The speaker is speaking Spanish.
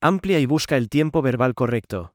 Amplia y busca el tiempo verbal correcto.